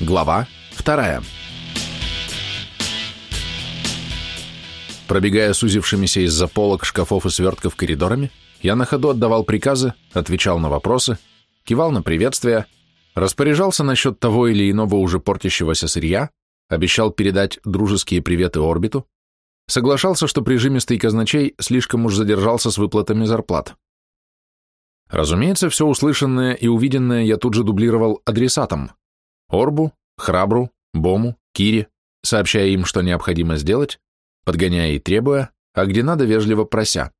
Глава вторая. Пробегая сузившимися из-за полок, шкафов и свертков коридорами, я на ходу отдавал приказы, отвечал на вопросы, кивал на приветствия, распоряжался насчет того или иного уже портящегося сырья, обещал передать дружеские приветы орбиту, соглашался, что прижимистый казначей слишком уж задержался с выплатами зарплат. Разумеется, все услышанное и увиденное я тут же дублировал адресатом – Орбу, Храбру, Бому, Кире, сообщая им, что необходимо сделать, подгоняя и требуя, а где надо, вежливо прося.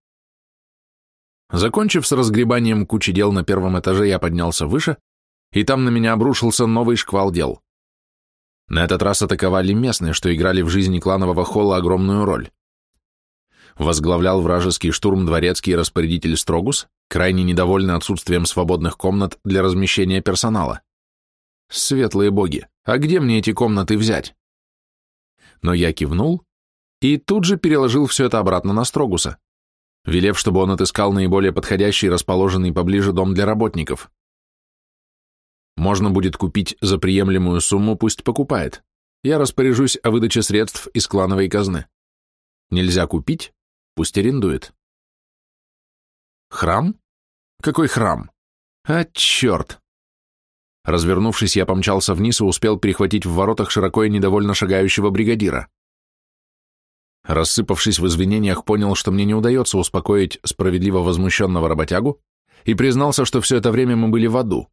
Закончив с разгребанием кучи дел на первом этаже, я поднялся выше, и там на меня обрушился новый шквал дел. На этот раз атаковали местные, что играли в жизни кланового холла огромную роль. Возглавлял вражеский штурм дворецкий распорядитель Строгус, крайне недовольный отсутствием свободных комнат для размещения персонала. Светлые боги, а где мне эти комнаты взять? Но я кивнул и тут же переложил все это обратно на Строгуса, велев, чтобы он отыскал наиболее подходящий расположенный поближе дом для работников. Можно будет купить за приемлемую сумму, пусть покупает. Я распоряжусь о выдаче средств из клановой казны. Нельзя купить, пусть арендует. Храм? Какой храм? А, черт! Развернувшись, я помчался вниз и успел перехватить в воротах широко и недовольно шагающего бригадира. Рассыпавшись в извинениях, понял, что мне не удается успокоить справедливо возмущенного работягу, и признался, что все это время мы были в аду.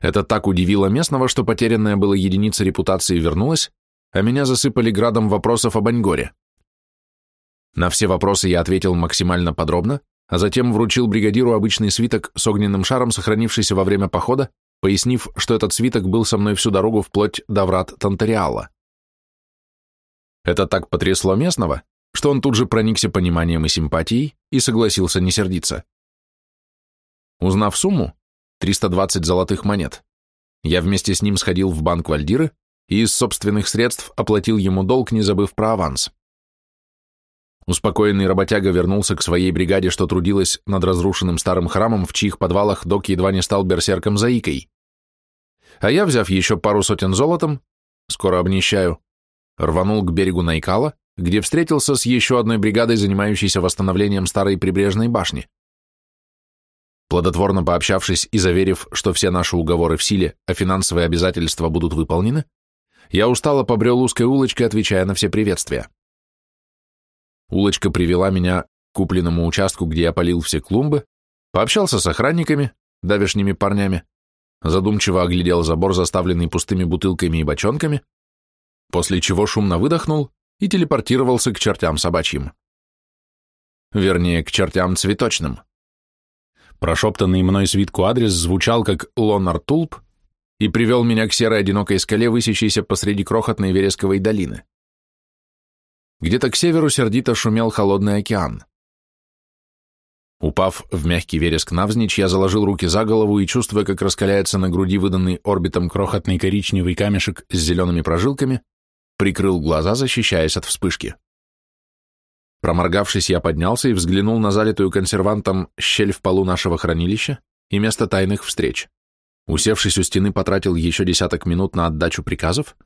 Это так удивило местного, что потерянная была единица репутации вернулась, а меня засыпали градом вопросов об Аньгоре. На все вопросы я ответил максимально подробно, а затем вручил бригадиру обычный свиток с огненным шаром, сохранившийся во время похода, пояснив, что этот свиток был со мной всю дорогу вплоть до врат Тантериала. Это так потрясло местного, что он тут же проникся пониманием и симпатией и согласился не сердиться. Узнав сумму, 320 золотых монет, я вместе с ним сходил в банк Вальдиры и из собственных средств оплатил ему долг, не забыв про аванс. Успокоенный работяга вернулся к своей бригаде, что трудилась над разрушенным старым храмом, в чьих подвалах док едва не стал берсерком-заикой. А я, взяв еще пару сотен золотом, скоро обнищаю, рванул к берегу Найкала, где встретился с еще одной бригадой, занимающейся восстановлением старой прибрежной башни. Плодотворно пообщавшись и заверив, что все наши уговоры в силе, а финансовые обязательства будут выполнены, я устало побрел узкой улочкой, отвечая на все приветствия. Улочка привела меня к купленному участку, где я полил все клумбы, пообщался с охранниками, давешними парнями, задумчиво оглядел забор, заставленный пустыми бутылками и бочонками, после чего шумно выдохнул и телепортировался к чертям собачьим. Вернее, к чертям цветочным. Прошептанный мной свитку адрес звучал как Лонар Тулп и привел меня к серой одинокой скале, высящейся посреди крохотной вересковой долины. Где-то к северу сердито шумел холодный океан. Упав в мягкий вереск навзничь, я заложил руки за голову и, чувствуя, как раскаляется на груди выданный орбитом крохотный коричневый камешек с зелеными прожилками, прикрыл глаза, защищаясь от вспышки. Проморгавшись, я поднялся и взглянул на залитую консервантом щель в полу нашего хранилища и место тайных встреч. Усевшись у стены, потратил еще десяток минут на отдачу приказов,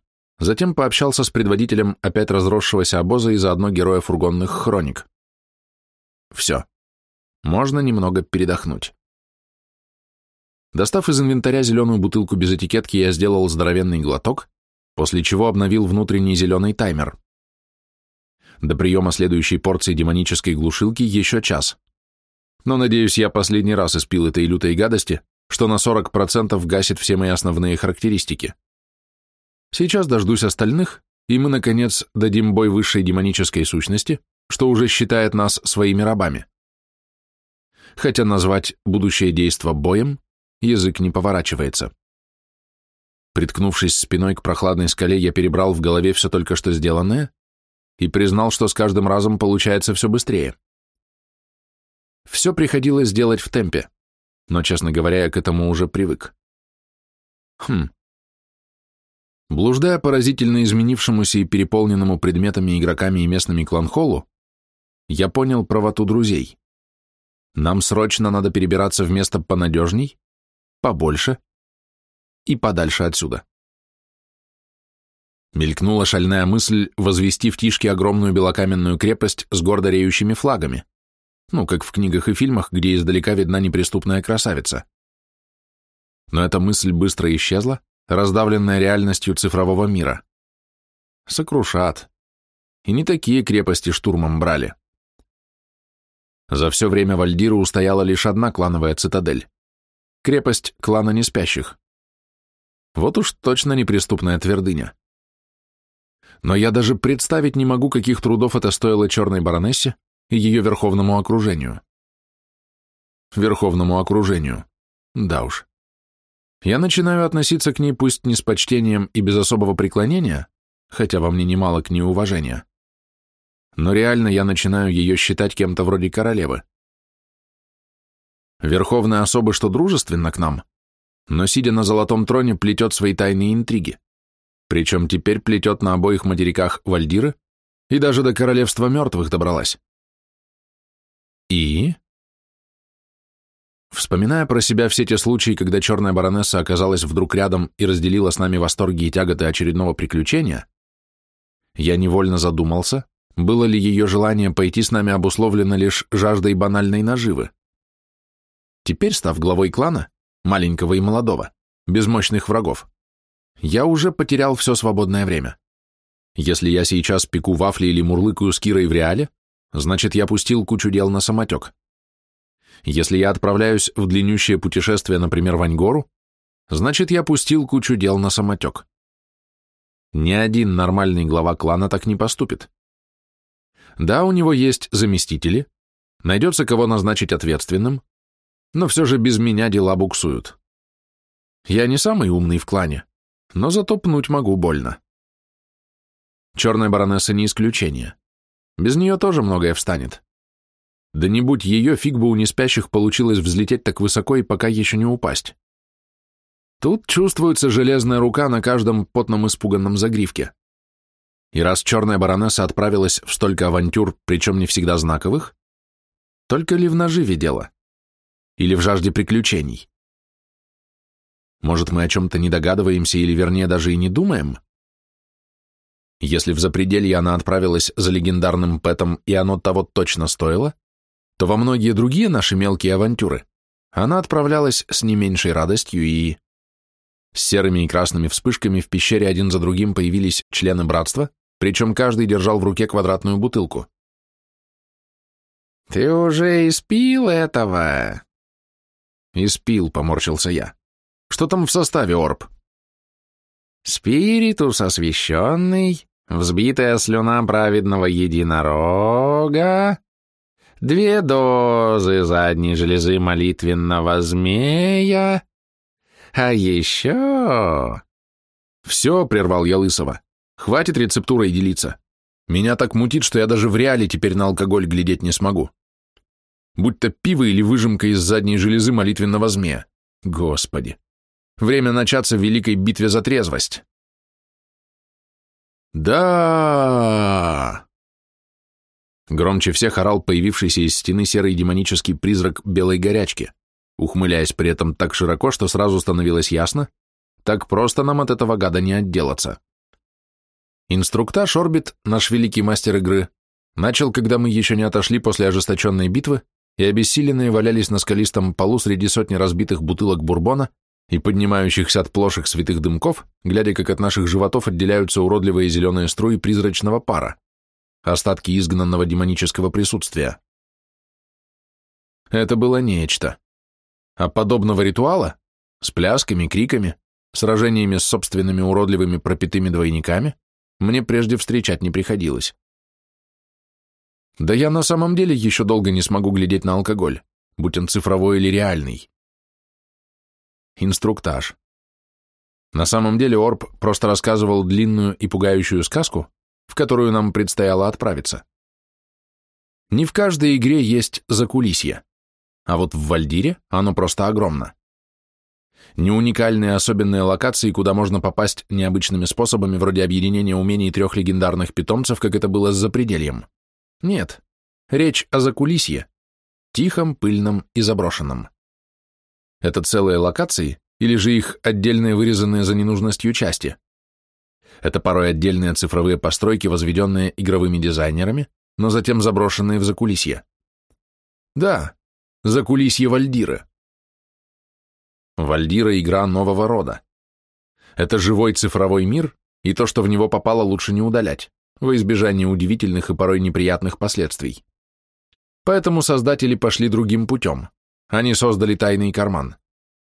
Затем пообщался с предводителем опять разросшегося обоза и заодно героя фургонных хроник. Все. Можно немного передохнуть. Достав из инвентаря зеленую бутылку без этикетки, я сделал здоровенный глоток, после чего обновил внутренний зеленый таймер. До приема следующей порции демонической глушилки еще час. Но, надеюсь, я последний раз испил этой лютой гадости, что на 40% гасит все мои основные характеристики. Сейчас дождусь остальных, и мы, наконец, дадим бой высшей демонической сущности, что уже считает нас своими рабами. Хотя назвать будущее действо боем язык не поворачивается. Приткнувшись спиной к прохладной скале, я перебрал в голове все только что сделанное и признал, что с каждым разом получается все быстрее. Все приходилось делать в темпе, но, честно говоря, я к этому уже привык. Хм, Блуждая поразительно изменившемуся и переполненному предметами, игроками и местными кланхоллу, я понял правоту друзей. Нам срочно надо перебираться в место понадежней, побольше и подальше отсюда. Мелькнула шальная мысль возвести в Тишке огромную белокаменную крепость с гордо реющими флагами. Ну, как в книгах и фильмах, где издалека видна неприступная красавица. Но эта мысль быстро исчезла, раздавленная реальностью цифрового мира. Сокрушат. И не такие крепости штурмом брали. За все время Вальдиру устояла лишь одна клановая цитадель. Крепость клана неспящих. Вот уж точно неприступная твердыня. Но я даже представить не могу, каких трудов это стоило черной баронессе и ее верховному окружению. Верховному окружению. Да уж. Я начинаю относиться к ней пусть не с почтением и без особого преклонения, хотя во мне немало к ней уважения, но реально я начинаю ее считать кем-то вроде королевы. Верховная особа, что дружественна к нам, но, сидя на золотом троне, плетет свои тайные интриги. Причем теперь плетет на обоих материках Вальдиры и даже до королевства мертвых добралась. И? Вспоминая про себя все те случаи, когда черная баронесса оказалась вдруг рядом и разделила с нами восторги и тяготы очередного приключения, я невольно задумался, было ли ее желание пойти с нами обусловлено лишь жаждой банальной наживы. Теперь, став главой клана, маленького и молодого, без мощных врагов, я уже потерял все свободное время. Если я сейчас пеку вафли или мурлыкаю с Кирой в реале, значит, я пустил кучу дел на самотек. Если я отправляюсь в длиннющее путешествие, например, в Аньгору, значит, я пустил кучу дел на самотек. Ни один нормальный глава клана так не поступит. Да, у него есть заместители, найдется кого назначить ответственным, но все же без меня дела буксуют. Я не самый умный в клане, но зато пнуть могу больно. Черная баронесса не исключение. Без нее тоже многое встанет. Да не будь ее, фиг бы у неспящих получилось взлететь так высоко и пока еще не упасть. Тут чувствуется железная рука на каждом потном испуганном загривке. И раз черная баронесса отправилась в столько авантюр, причем не всегда знаковых, только ли в наживе дело? Или в жажде приключений? Может, мы о чем-то не догадываемся или, вернее, даже и не думаем? Если в запределье она отправилась за легендарным Пэтом, и оно того точно стоило, то во многие другие наши мелкие авантюры она отправлялась с не меньшей радостью и... С серыми и красными вспышками в пещере один за другим появились члены братства, причем каждый держал в руке квадратную бутылку. «Ты уже испил этого?» «Испил», — поморщился я. «Что там в составе, Орб?» «Спиритус освященный, взбитая слюна праведного единорога, две дозы задней железы молитвенного змея, а еще...» «Все», — прервал я Лысого. Хватит рецептурой делиться. Меня так мутит, что я даже в реале теперь на алкоголь глядеть не смогу. Будь то пиво или выжимка из задней железы молитвенного змея. Господи. Время начаться в великой битве за трезвость. Да! Громче всех орал появившийся из стены серый демонический призрак белой горячки, ухмыляясь при этом так широко, что сразу становилось ясно, так просто нам от этого гада не отделаться. Инструктаж Орбит, наш великий мастер игры, начал, когда мы еще не отошли после ожесточенной битвы и обессиленные валялись на скалистом полу среди сотни разбитых бутылок бурбона и поднимающихся от плошек святых дымков, глядя, как от наших животов отделяются уродливые зеленые струи призрачного пара, остатки изгнанного демонического присутствия. Это было нечто. А подобного ритуала, с плясками, криками, сражениями с собственными уродливыми пропитыми двойниками, мне прежде встречать не приходилось. Да я на самом деле еще долго не смогу глядеть на алкоголь, будь он цифровой или реальный. Инструктаж. На самом деле Орб просто рассказывал длинную и пугающую сказку, в которую нам предстояло отправиться. Не в каждой игре есть закулисье, а вот в Вальдире оно просто огромно не уникальные особенные локации, куда можно попасть необычными способами вроде объединения умений трех легендарных питомцев, как это было с запредельем. Нет, речь о закулисье, тихом, пыльном и заброшенном. Это целые локации, или же их отдельные вырезанные за ненужностью части? Это порой отдельные цифровые постройки, возведенные игровыми дизайнерами, но затем заброшенные в закулисье. Да, закулисье Вальдиры. Вальдира — игра нового рода. Это живой цифровой мир, и то, что в него попало, лучше не удалять, во избежание удивительных и порой неприятных последствий. Поэтому создатели пошли другим путем. Они создали тайный карман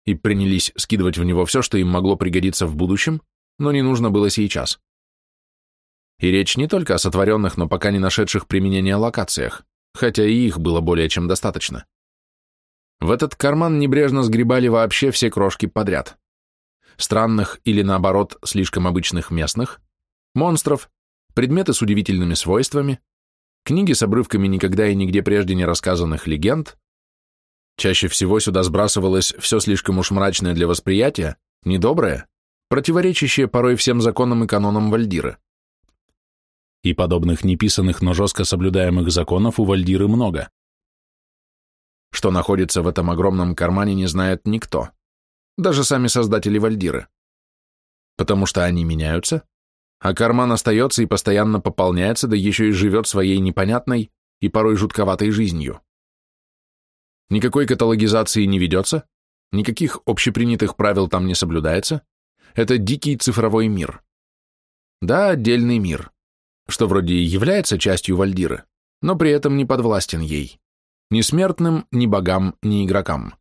и принялись скидывать в него все, что им могло пригодиться в будущем, но не нужно было сейчас. И речь не только о сотворенных, но пока не нашедших применения локациях, хотя и их было более чем достаточно. В этот карман небрежно сгребали вообще все крошки подряд. Странных или, наоборот, слишком обычных местных, монстров, предметы с удивительными свойствами, книги с обрывками никогда и нигде прежде не рассказанных легенд. Чаще всего сюда сбрасывалось все слишком уж мрачное для восприятия, недоброе, противоречащее порой всем законам и канонам Вальдира. И подобных неписанных, но жестко соблюдаемых законов у Вальдиры много. Что находится в этом огромном кармане, не знает никто, даже сами создатели Вальдиры. Потому что они меняются, а карман остается и постоянно пополняется, да еще и живет своей непонятной и порой жутковатой жизнью. Никакой каталогизации не ведется, никаких общепринятых правил там не соблюдается, это дикий цифровой мир. Да, отдельный мир, что вроде и является частью Вальдиры, но при этом не подвластен ей. Ни смертным, ни богам, ни игрокам.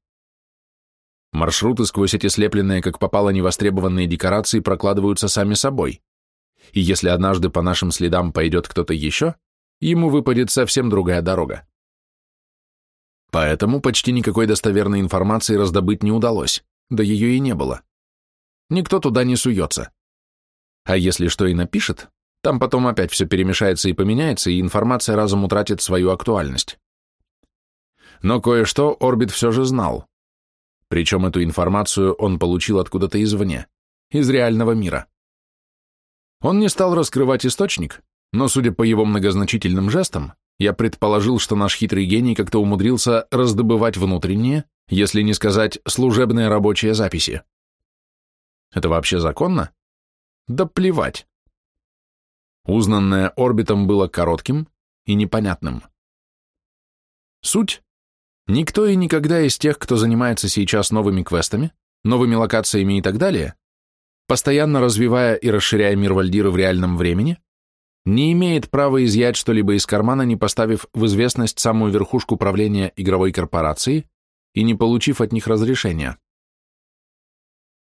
Маршруты сквозь эти слепленные, как попало, невостребованные декорации прокладываются сами собой. И если однажды по нашим следам пойдет кто-то еще, ему выпадет совсем другая дорога. Поэтому почти никакой достоверной информации раздобыть не удалось, да ее и не было никто туда не суется. А если что и напишет, там потом опять все перемешается и поменяется, и информация разом утратит свою актуальность. Но кое-что Орбит все же знал. Причем эту информацию он получил откуда-то извне, из реального мира. Он не стал раскрывать источник, но, судя по его многозначительным жестам, я предположил, что наш хитрый гений как-то умудрился раздобывать внутренние, если не сказать служебные рабочие записи. Это вообще законно? Да плевать. Узнанное орбитом было коротким и непонятным. Суть? Никто и никогда из тех, кто занимается сейчас новыми квестами, новыми локациями и так далее, постоянно развивая и расширяя мир Вальдира в реальном времени, не имеет права изъять что-либо из кармана, не поставив в известность самую верхушку правления игровой корпорации и не получив от них разрешения.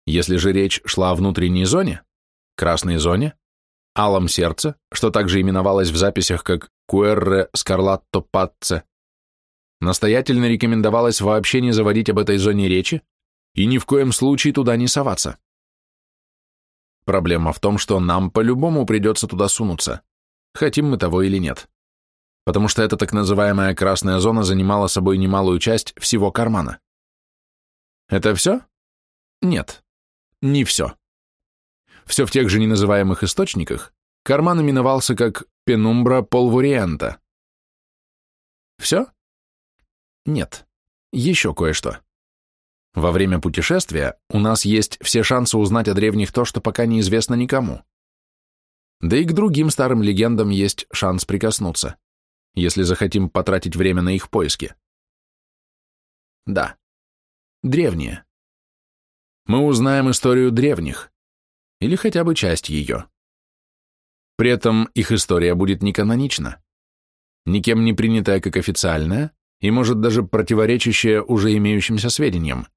Если же речь шла о внутренней зоне, красной зоне, алом сердце, что также именовалось в записях как Куэрре Скарлатто Патце, настоятельно рекомендовалось вообще не заводить об этой зоне речи и ни в коем случае туда не соваться. Проблема в том, что нам по-любому придется туда сунуться, хотим мы того или нет, потому что эта так называемая красная зона занимала собой немалую часть всего кармана. Это все? Нет. Не все. Все в тех же неназываемых источниках карман именовался как пенумбра полвуриента. Все? Нет. Еще кое-что. Во время путешествия у нас есть все шансы узнать о древних то, что пока неизвестно никому. Да и к другим старым легендам есть шанс прикоснуться, если захотим потратить время на их поиски. Да, древние мы узнаем историю древних, или хотя бы часть ее. При этом их история будет не канонична, никем не принятая как официальная и, может, даже противоречащая уже имеющимся сведениям.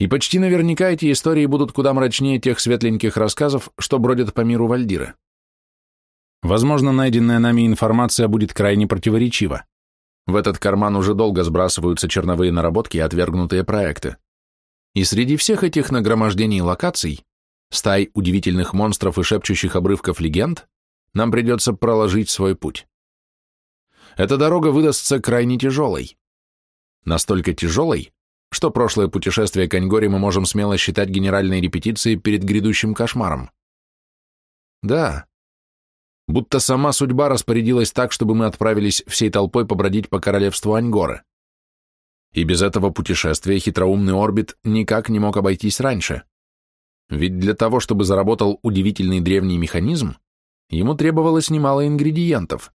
И почти наверняка эти истории будут куда мрачнее тех светленьких рассказов, что бродят по миру Вальдира. Возможно, найденная нами информация будет крайне противоречива. В этот карман уже долго сбрасываются черновые наработки и отвергнутые проекты. И среди всех этих нагромождений локаций, стай удивительных монстров и шепчущих обрывков легенд, нам придется проложить свой путь. Эта дорога выдастся крайне тяжелой. Настолько тяжелой, что прошлое путешествие к Аньгоре мы можем смело считать генеральной репетицией перед грядущим кошмаром. Да, будто сама судьба распорядилась так, чтобы мы отправились всей толпой побродить по королевству Аньгоры и без этого путешествия хитроумный орбит никак не мог обойтись раньше. Ведь для того, чтобы заработал удивительный древний механизм, ему требовалось немало ингредиентов.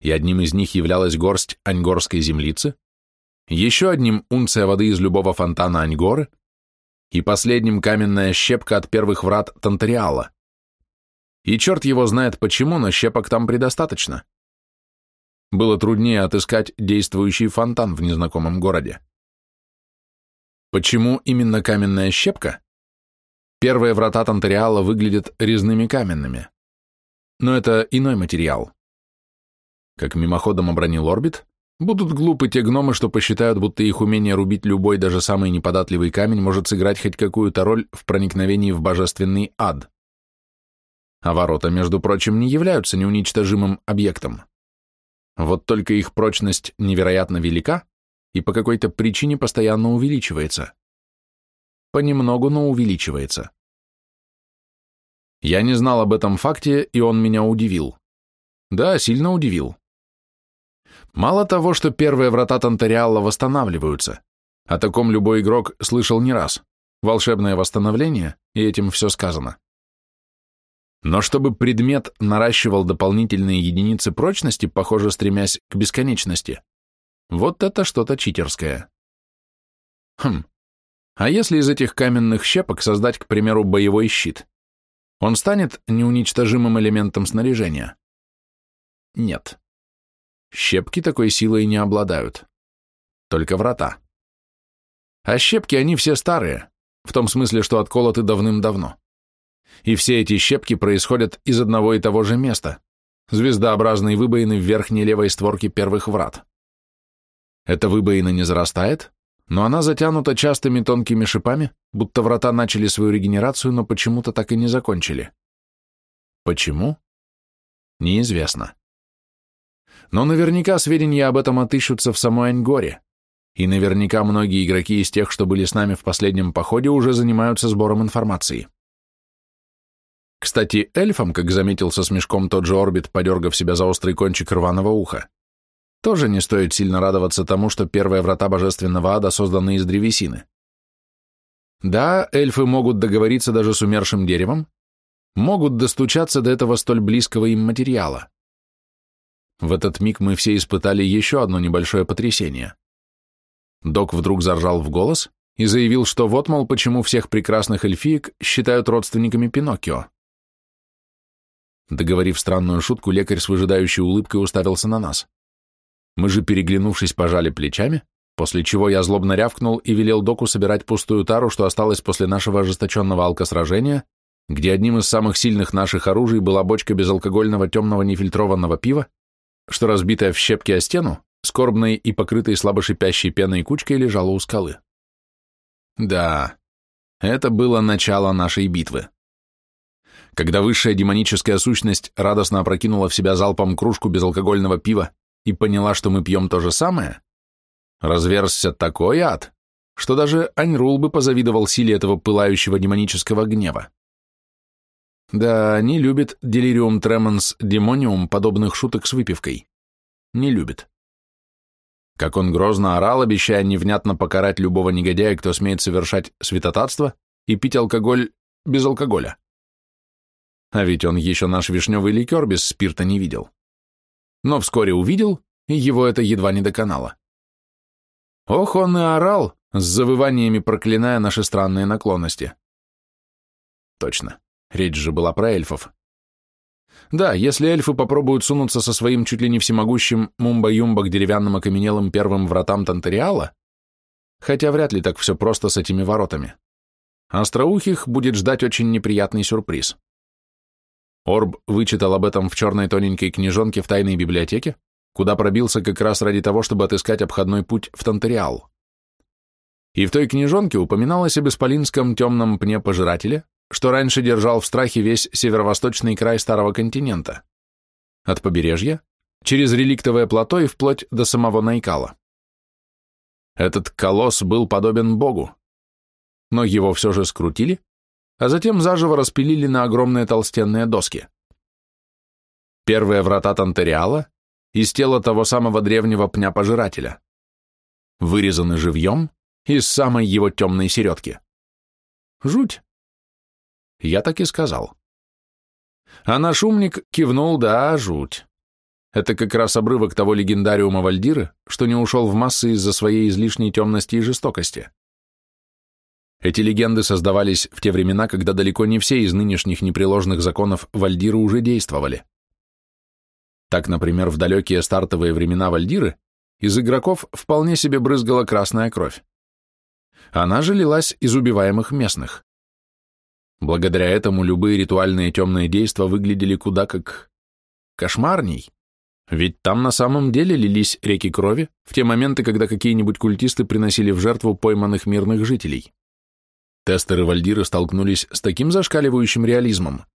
И одним из них являлась горсть аньгорской землицы, еще одним унция воды из любого фонтана Аньгоры и последним каменная щепка от первых врат Тантариала. И черт его знает почему, но щепок там предостаточно. Было труднее отыскать действующий фонтан в незнакомом городе. Почему именно каменная щепка? Первые врата Тантариала выглядят резными каменными. Но это иной материал. Как мимоходом обронил Орбит, будут глупы те гномы, что посчитают, будто их умение рубить любой, даже самый неподатливый камень может сыграть хоть какую-то роль в проникновении в божественный ад. А ворота, между прочим, не являются неуничтожимым объектом. Вот только их прочность невероятно велика и по какой-то причине постоянно увеличивается. Понемногу, но увеличивается. Я не знал об этом факте, и он меня удивил. Да, сильно удивил. Мало того, что первые врата Тантариалла восстанавливаются, о таком любой игрок слышал не раз. Волшебное восстановление, и этим все сказано. Но чтобы предмет наращивал дополнительные единицы прочности, похоже, стремясь к бесконечности, вот это что-то читерское. Хм, а если из этих каменных щепок создать, к примеру, боевой щит? Он станет неуничтожимым элементом снаряжения? Нет. Щепки такой силой не обладают. Только врата. А щепки, они все старые, в том смысле, что отколоты давным-давно и все эти щепки происходят из одного и того же места – звездообразной выбоины в верхней левой створке первых врат. Эта выбоина не зарастает, но она затянута частыми тонкими шипами, будто врата начали свою регенерацию, но почему-то так и не закончили. Почему? Неизвестно. Но наверняка сведения об этом отыщутся в самой Аньгоре, и наверняка многие игроки из тех, что были с нами в последнем походе, уже занимаются сбором информации. Кстати, эльфам, как заметил со смешком тот же Орбит, подергав себя за острый кончик рваного уха, тоже не стоит сильно радоваться тому, что первые врата божественного ада созданы из древесины. Да, эльфы могут договориться даже с умершим деревом, могут достучаться до этого столь близкого им материала. В этот миг мы все испытали еще одно небольшое потрясение. Док вдруг заржал в голос и заявил, что вот, мол, почему всех прекрасных эльфиек считают родственниками Пиноккио. Договорив странную шутку, лекарь с выжидающей улыбкой уставился на нас. Мы же, переглянувшись, пожали плечами, после чего я злобно рявкнул и велел доку собирать пустую тару, что осталось после нашего ожесточенного алкосражения, где одним из самых сильных наших оружий была бочка безалкогольного темного нефильтрованного пива, что, разбитая в щепки о стену, скорбной и покрытой слабо шипящей пеной кучкой лежала у скалы. Да, это было начало нашей битвы. Когда высшая демоническая сущность радостно опрокинула в себя залпом кружку безалкогольного пива и поняла, что мы пьем то же самое, разверзся такой ад, что даже Аньрул бы позавидовал силе этого пылающего демонического гнева. Да, не любит Делириум Тремонс Демониум подобных шуток с выпивкой. Не любит. Как он грозно орал, обещая невнятно покарать любого негодяя, кто смеет совершать святотатство и пить алкоголь без алкоголя. А ведь он еще наш вишневый ликер без спирта не видел. Но вскоре увидел, и его это едва не доконало. Ох, он и орал, с завываниями проклиная наши странные наклонности. Точно, речь же была про эльфов. Да, если эльфы попробуют сунуться со своим чуть ли не всемогущим мумба-юмба к деревянным окаменелым первым вратам Тантериала, хотя вряд ли так все просто с этими воротами, остроухих будет ждать очень неприятный сюрприз. Орб вычитал об этом в черной тоненькой книжонке в тайной библиотеке, куда пробился как раз ради того, чтобы отыскать обходной путь в Тантериал. И в той книжонке упоминалось об исполинском темном пне-пожирателе, что раньше держал в страхе весь северо-восточный край Старого континента, от побережья, через реликтовое плато и вплоть до самого Найкала. Этот колосс был подобен Богу, но его все же скрутили, а затем заживо распилили на огромные толстенные доски. Первые врата Тантериала из тела того самого древнего пня-пожирателя, вырезаны живьем из самой его темной середки. Жуть, Я так и сказал. А наш умник кивнул, да, жуть. Это как раз обрывок того легендариума Вальдиры, что не ушел в массы из-за своей излишней темности и жестокости. Эти легенды создавались в те времена, когда далеко не все из нынешних непреложных законов Вальдиры уже действовали. Так, например, в далекие стартовые времена Вальдиры из игроков вполне себе брызгала красная кровь. Она же лилась из убиваемых местных. Благодаря этому любые ритуальные темные действия выглядели куда как кошмарней. Ведь там на самом деле лились реки крови в те моменты, когда какие-нибудь культисты приносили в жертву пойманных мирных жителей. Тестеры Вальдиры столкнулись с таким зашкаливающим реализмом,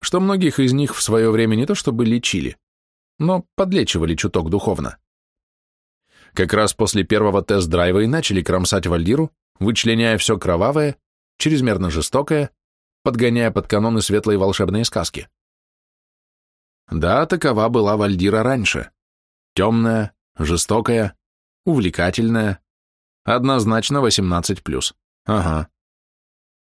что многих из них в свое время не то чтобы лечили, но подлечивали чуток духовно. Как раз после первого тест-драйва и начали кромсать Вальдиру, вычленяя все кровавое, чрезмерно жестокое, подгоняя под каноны светлой волшебной сказки. Да, такова была Вальдира раньше. Темная, жестокая, увлекательная, однозначно 18+. Ага.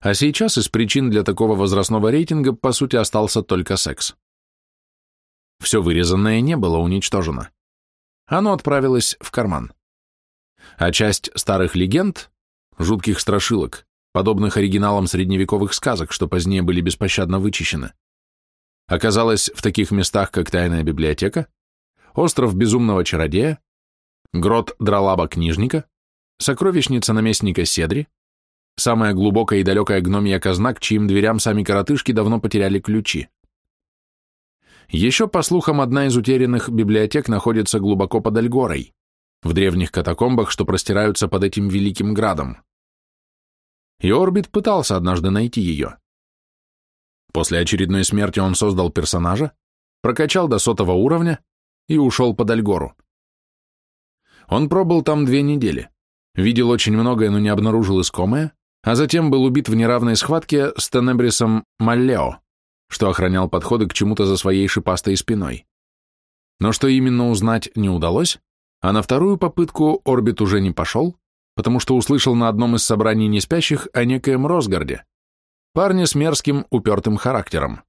А сейчас из причин для такого возрастного рейтинга, по сути, остался только секс. Все вырезанное не было уничтожено. Оно отправилось в карман. А часть старых легенд, жутких страшилок, подобных оригиналам средневековых сказок, что позднее были беспощадно вычищены, оказалась в таких местах, как Тайная библиотека, остров безумного чародея, грот Дралаба-книжника, сокровищница наместника Седри, самая глубокая и далекая гномья казна, к чьим дверям сами коротышки давно потеряли ключи. Еще, по слухам, одна из утерянных библиотек находится глубоко под Альгорой, в древних катакомбах, что простираются под этим великим градом. И Орбит пытался однажды найти ее. После очередной смерти он создал персонажа, прокачал до сотого уровня и ушел под Альгору. Он пробыл там две недели, видел очень многое, но не обнаружил искомое, а затем был убит в неравной схватке с Тенебрисом Маллео что охранял подходы к чему-то за своей шипастой спиной. Но что именно узнать не удалось, а на вторую попытку Орбит уже не пошел, потому что услышал на одном из собраний неспящих о некоем Росгарде, парне с мерзким, упертым характером.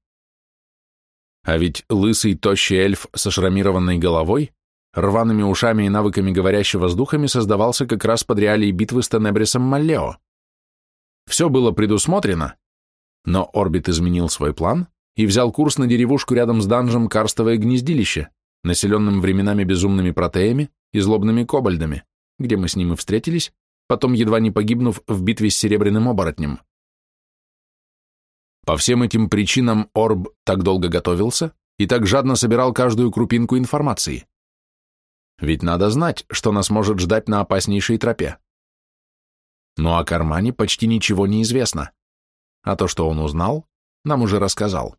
А ведь лысый, тощий эльф со шрамированной головой, рваными ушами и навыками говорящего с духами создавался как раз под реалии битвы с Тенебрисом Маллео. Все было предусмотрено, но Орбит изменил свой план и взял курс на деревушку рядом с данжем Карстовое гнездилище, населенным временами безумными протеями и злобными кобальдами, где мы с ним и встретились, потом едва не погибнув в битве с Серебряным оборотнем. По всем этим причинам Орб так долго готовился и так жадно собирал каждую крупинку информации. Ведь надо знать, что нас может ждать на опаснейшей тропе. Но о кармане почти ничего не известно а то, что он узнал, нам уже рассказал.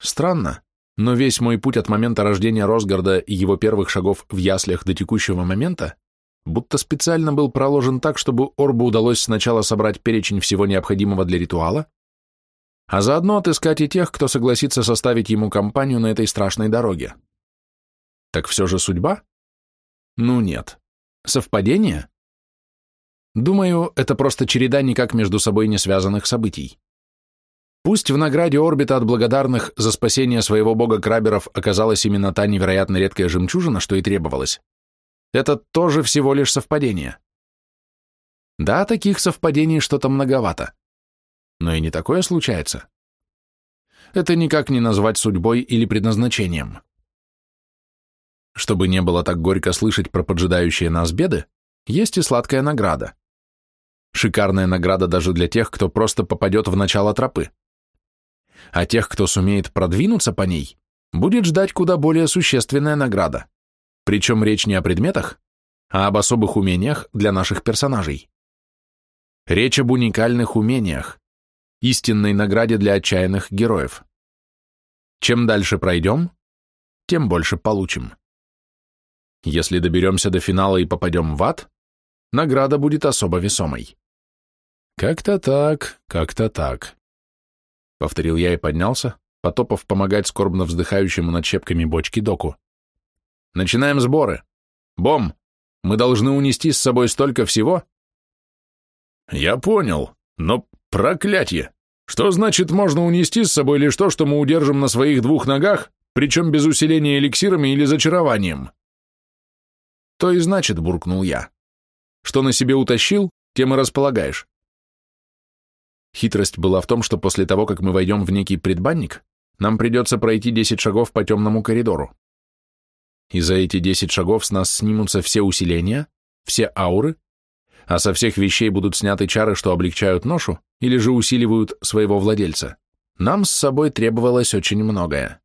Странно, но весь мой путь от момента рождения Росгарда и его первых шагов в яслях до текущего момента будто специально был проложен так, чтобы Орбу удалось сначала собрать перечень всего необходимого для ритуала, а заодно отыскать и тех, кто согласится составить ему компанию на этой страшной дороге. Так все же судьба? Ну нет. Совпадение? Думаю, это просто череда никак между собой не связанных событий. Пусть в награде орбита от благодарных за спасение своего бога краберов оказалась именно та невероятно редкая жемчужина, что и требовалось, это тоже всего лишь совпадение. Да, таких совпадений что-то многовато. Но и не такое случается. Это никак не назвать судьбой или предназначением. Чтобы не было так горько слышать про поджидающие нас беды, есть и сладкая награда. Шикарная награда даже для тех, кто просто попадет в начало тропы. А тех, кто сумеет продвинуться по ней, будет ждать куда более существенная награда. Причем речь не о предметах, а об особых умениях для наших персонажей. Речь об уникальных умениях, истинной награде для отчаянных героев. Чем дальше пройдем, тем больше получим. Если доберемся до финала и попадем в ад, награда будет особо весомой. Как-то так, как-то так. Повторил я и поднялся, потопав помогать скорбно вздыхающему над щепками бочки доку. Начинаем сборы. Бом, мы должны унести с собой столько всего. Я понял, но Проклятье! Что значит можно унести с собой лишь то, что мы удержим на своих двух ногах, причем без усиления эликсирами или зачарованием? То и значит, буркнул я. Что на себе утащил, тем и располагаешь. Хитрость была в том, что после того, как мы войдем в некий предбанник, нам придется пройти 10 шагов по темному коридору. И за эти 10 шагов с нас снимутся все усиления, все ауры, а со всех вещей будут сняты чары, что облегчают ношу или же усиливают своего владельца. Нам с собой требовалось очень многое,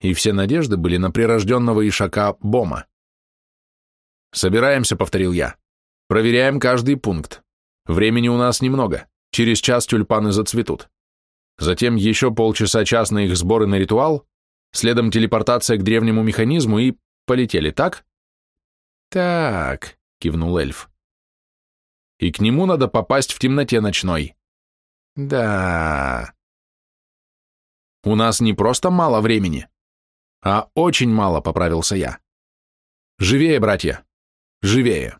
и все надежды были на прирожденного ишака Бома. «Собираемся», — повторил я. «Проверяем каждый пункт. Времени у нас немного, через час тюльпаны зацветут. Затем еще полчаса-час на их сборы на ритуал, следом телепортация к древнему механизму и полетели, так?» «Так», — кивнул эльф и к нему надо попасть в темноте ночной. Да. У нас не просто мало времени, а очень мало, поправился я. Живее, братья, живее.